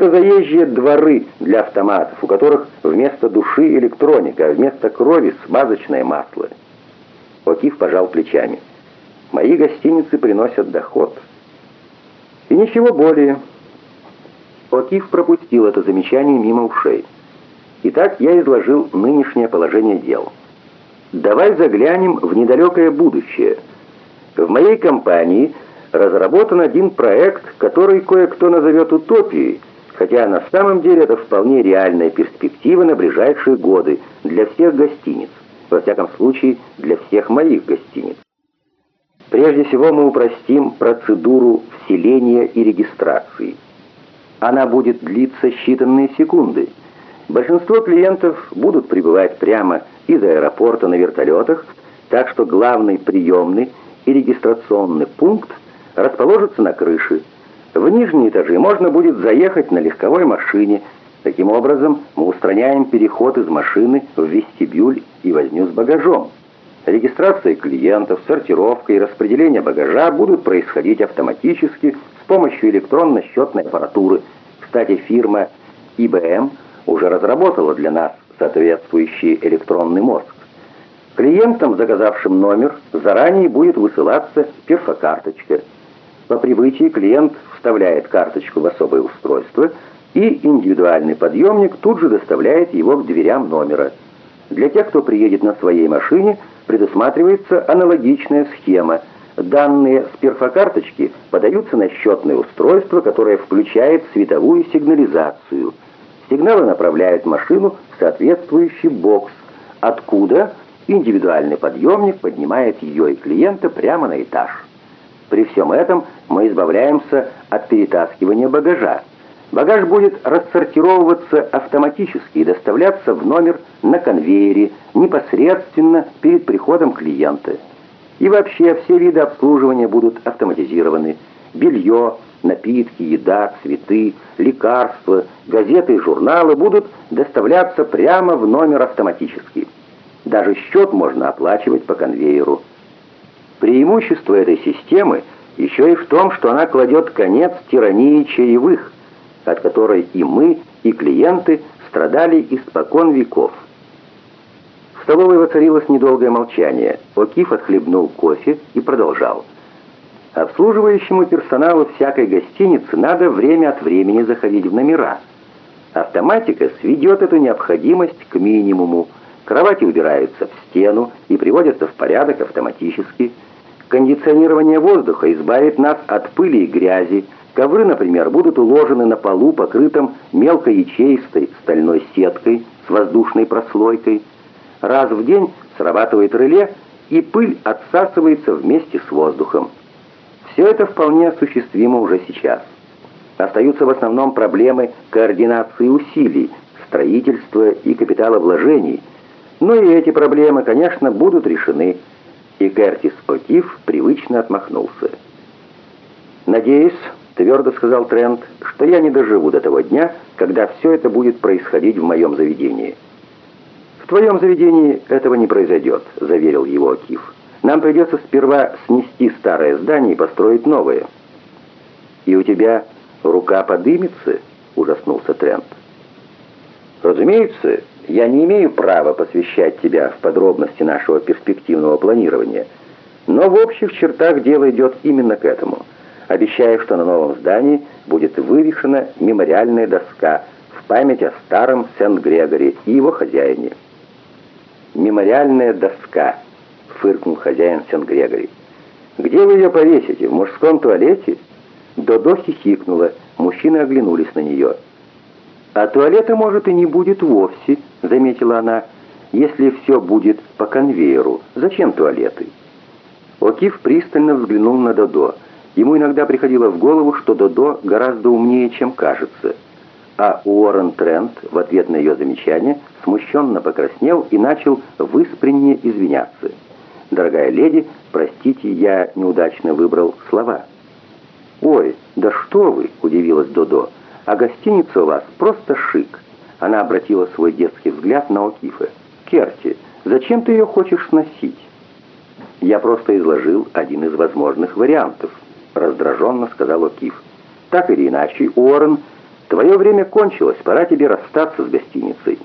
Это заезжие дворы для автоматов, у которых вместо души электроника, а вместо крови смазочное масло. Окиф пожал плечами. Мои гостиницы приносят доход. И ничего более. Окиф пропустил это замечание мимо ушей. Итак, я изложил нынешнее положение дел. Давай заглянем в недалекое будущее. В моей компании разработан один проект, который кое-кто назовет утопией, хотя на самом деле это вполне реальная перспектива на ближайшие годы для всех гостиниц, во всяком случае для всех моих гостиниц. Прежде всего мы упростим процедуру вселения и регистрации. Она будет длиться считанные секунды. Большинство клиентов будут прибывать прямо из аэропорта на вертолетах, так что главный приемный и регистрационный пункт расположится на крыше. В нижние этажи можно будет заехать на легковой машине. Таким образом, мы устраняем переход из машины в вестибюль и возню с багажом. Регистрация клиентов, сортировка и распределение багажа будут происходить автоматически с помощью электронно-счетной аппаратуры. Кстати, фирма IBM уже разработала для нас соответствующий электронный мозг. Клиентам, заказавшим номер, заранее будет высылаться перфокарточка. По прибытии клиент вставляет карточку в особое устройство, и индивидуальный подъемник тут же доставляет его к дверям номера. Для тех, кто приедет на своей машине, предусматривается аналогичная схема. Данные с перфокарточки подаются на счетное устройство, которое включает световую сигнализацию. Сигналы направляют машину в соответствующий бокс, откуда индивидуальный подъемник поднимает ее и клиента прямо на этаж. При всем этом мы избавляемся от перетаскивания багажа. Багаж будет рассортировываться автоматически и доставляться в номер на конвейере непосредственно перед приходом клиента. И вообще все виды обслуживания будут автоматизированы. Белье, напитки, еда, цветы, лекарства, газеты и журналы будут доставляться прямо в номер автоматически. Даже счет можно оплачивать по конвейеру. Преимущество этой системы еще и в том, что она кладет конец тирании чаевых – от которой и мы, и клиенты страдали испокон веков. В столовой воцарилось недолгое молчание. Окиф отхлебнул кофе и продолжал. Обслуживающему персоналу всякой гостиницы надо время от времени заходить в номера. Автоматика сведет эту необходимость к минимуму. Кровати убираются в стену и приводятся в порядок автоматически. Кондиционирование воздуха избавит нас от пыли и грязи, Ковры, например, будут уложены на полу, покрытым мелкоячеистой стальной сеткой с воздушной прослойкой. Раз в день срабатывает реле, и пыль отсасывается вместе с воздухом. Все это вполне осуществимо уже сейчас. Остаются в основном проблемы координации усилий, строительства и капиталовложений. Но и эти проблемы, конечно, будут решены. И Кертис О'Кив привычно отмахнулся. «Надеюсь, твердо сказал Трент, что я не доживу до того дня, когда все это будет происходить в моем заведении. В твоем заведении этого не произойдет, заверил его Акиф. Нам придется сперва снести старое здание и построить новое. И у тебя рука подымется, ужаснулся Трент. Разумеется, я не имею права посвящать тебя в подробности нашего перспективного планирования, но в общих чертах дело идет именно к этому – обещая, что на новом здании будет вывешена мемориальная доска в память о старом Сент-Грегоре и его хозяине. «Мемориальная доска», — фыркнул хозяин Сент-Грегори. «Где вы ее повесите? В мужском туалете?» Додо хихикнула, мужчины оглянулись на нее. «А туалета, может, и не будет вовсе», — заметила она. «Если все будет по конвейеру, зачем туалеты?» Окиф пристально взглянул на Додо. Ему иногда приходило в голову, что Додо гораздо умнее, чем кажется. А Уоррен Трент в ответ на ее замечание смущенно покраснел и начал выспренне извиняться. «Дорогая леди, простите, я неудачно выбрал слова». «Ой, да что вы!» – удивилась Додо. «А гостиница у вас просто шик». Она обратила свой детский взгляд на Окифа. «Керти, зачем ты ее хочешь сносить?» «Я просто изложил один из возможных вариантов» раздраженно сказал Киф. Так или иначе, Уоррен Твое время кончилось, пора тебе расстаться с гостиницей.